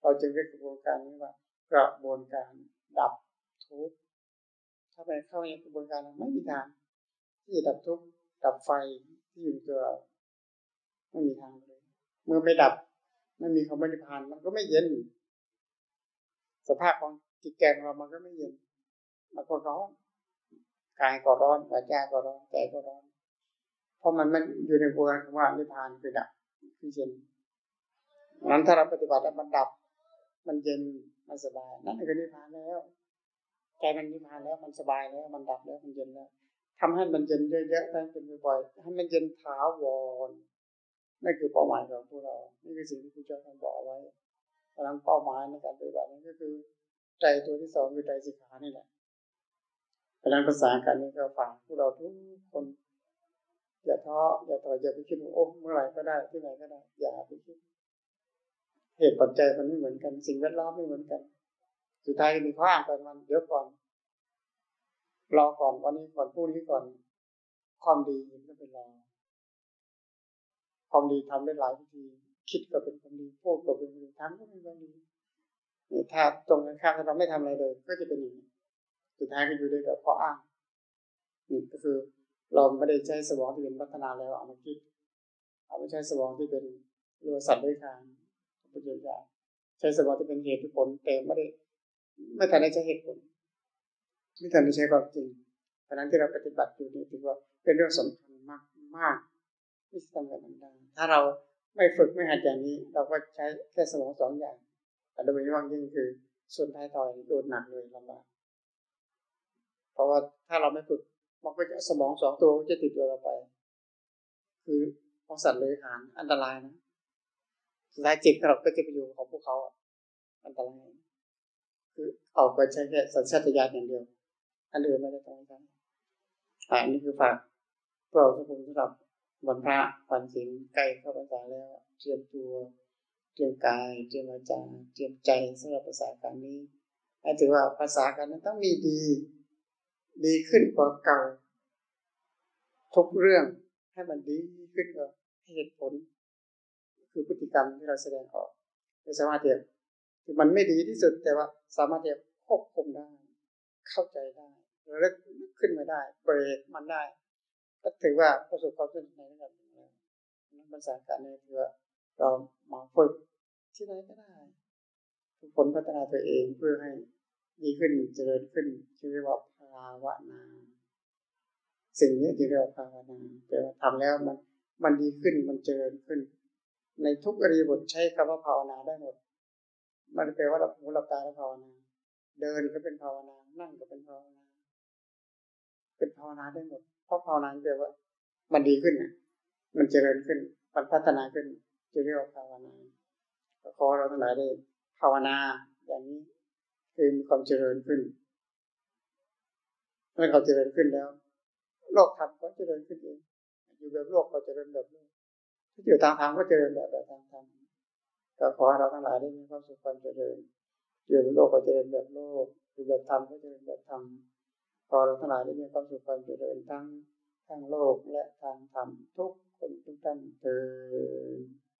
เราจึงเรียกกระบวนการนี้ว่ากระบวนการดับทุกข์ ถ้าไปเข้าในกระบวนการไม่มีทาง ที่จะดับทุกข์ดับไฟที่อยู่ตัวเราไม่มีทางเลย เมื่อไม่ดับ ไม่มีคำว่านิพพานมันก็ไม่เย็น สภาพของจิตใจของเรามันก็ไม่เย็นมันก็ร้อนกายก็ร้อนวาจาก็ร้อนใจก็ร้อน เพราะมันมันอยู่ในกระบวนการว่านิพพานคือดับคือเย็นนั้นถ้าเราปฏิบัติแล้วมันดับ มันเย็นมันสบายนั่นคือนิพพานแล้ว ใจมันนิพพานแล้วมันสบายแล้วมันดับแล้วมันเย็นแล้วทำให้มันเย็นเยอะๆให้เป็นบ่อยๆให้มันเย็นถาวรนั่นคือเป้าหมายของพวกเรา นี่คือสิ่งที่ครูเจ้าท่านบอกไว้พลังเป้าหมายในการปฏิบัตินั้นก็คือใจตัวที่สองคือใจสิกขานี่แหละพลังภาษาการนี้ก็ฝากพวกเราทุกคนอย่าท้ออย่าต่ออย่าไปคิดว่าโอ้เมื่อไหร่ก็ได้ที่ไหนก็ได้ อย่าไปคิด เหตุปัจจัยมันไม่เหมือนกัน สิ่งแวดล้อมไม่เหมือนกัน สุดท้ายมีข้ออ้างกันมันเดี๋ยวก่อนรอก่อนวันนี้ก่อนพรุ่งนี้ก่อน ความดีมันก็เป็นรอความดีทำได้หลายวิธี คิดก็เป็นความดีพูดก็เป็นความดีทำก็เป็นความดีถ้าตรงกันข้ามถ้าเราไม่ทำอะไรเลย ก็จะเป็นอย่างนี้สุดท้ายก็อยู่ได้แบบข้ออ้างนี่ก็คือเราไม่ได้ใช้สมองที่เป็นพัฒนาแล้วเอามาคิดเอาไม่ใช้สมองที่เป็นรือสัตว์ด้วยการประโยชน์ใช้สมองที่เป็นเหตุผลแต่ไม่ได้ ไม่ทันได้ใช้เหตุผล ไม่ทันได้ใช้ความจริงเพราะนั้นที่เราปฏิบัติอยู่นี่ถือว่าเป็นเรื่องสำคัญมากมากที่ทำกันได้ถ้าเราไม่ฝึกไม่หัดอย่างนี้ เราก็ใช้แค่สมองสองอย่างแต่โดยเฉพาะยิ่งคือส่วนท้ายทอยโดนหนักเลยลำบากเพราะว่าถ้าเราไม่ฝึกมันก็จะสมองสองตัวก็จะติดตัวเราไป คือของสัตว์เลยหานอันตรายนะสุดท้ายจิตเราก็จะไปอยู่ของพวกเขาอันตราย คือออกไปใช้แค่สัญชาตญาณอย่างเดียว อันอื่นไม่ได้ต้องใช้อันนี้คือฝากเราทุกคนสำหรับวันพระวันศีลใกล้เข้าพรรษาแล้ว เตรียมตัว เตรียมกาย เตรียมวาจาเตรียมใจสำหรับภาษาการนี้ให้ถือว่าภาษาการนั้นต้องมีดี ดีขึ้นกว่าเก่า ทุกเรื่องให้มันดีขึ้นกว่าเหตุผล คือพฤติกรรมที่เราแสดงออกไม่สามารถเทียบ คือมันไม่ดีที่สุดแต่ว่าสามารถควบคุมได้ เข้าใจได้ระลึกขึ้นมาได้ เบรกมันได้ ก็ถือว่าประสบความสำเร็จในระดับหนึ่งแล้วนักภาษาการนี้ถือว่าเรามาฝึกที่ไหนก็ได้ทุกคนพัฒนาตัวเองเพื่อให้ดีขึ้นเจริญขึ้นที่เรียกว่าภาวนา สิ่งนี้ที่เรียกว่าภาวนาแต่ว่าทำแล้วมันมันดีขึ้นมันเจริญขึ้น ในทุกอริยบทใช้คำว่าภาวนาได้หมด มันแปลว่าเราหูหลับตาแล้วภาวนา เดินก็เป็นภาวนา นั่งก็เป็นภาวนา เป็นภาวนาได้หมด เพราะภาวนาแปลว่า มันดีขึ้นมันเจริญขึ้น มันพัฒนาขึ้นจะเรียกว่าภาวนาขอเราทั้งหลายได้ภาวนาอย่างนี้คือมีความเจริญขึ้นเมื่อเขาเจริญขึ้นแล้ว โลกธรรมก็เจริญขึ้นเองอยู่แบบโลกก็เจริญแบบโลกถ้าอยู่ทางธรรมก็เจริญแบบแบบทางธรรม ก็ขอเราทั้งหลายได้มีความสุขความเจริญอยู่ในโลกก็เจริญแบบโลกอยู่แบบธรรมก็เจริญแบบธรรมขอเราทั้งหลายได้มีความสุขความเจริญทั้งทางโลกและทางธรรมทุกคนทุกท่านเถิด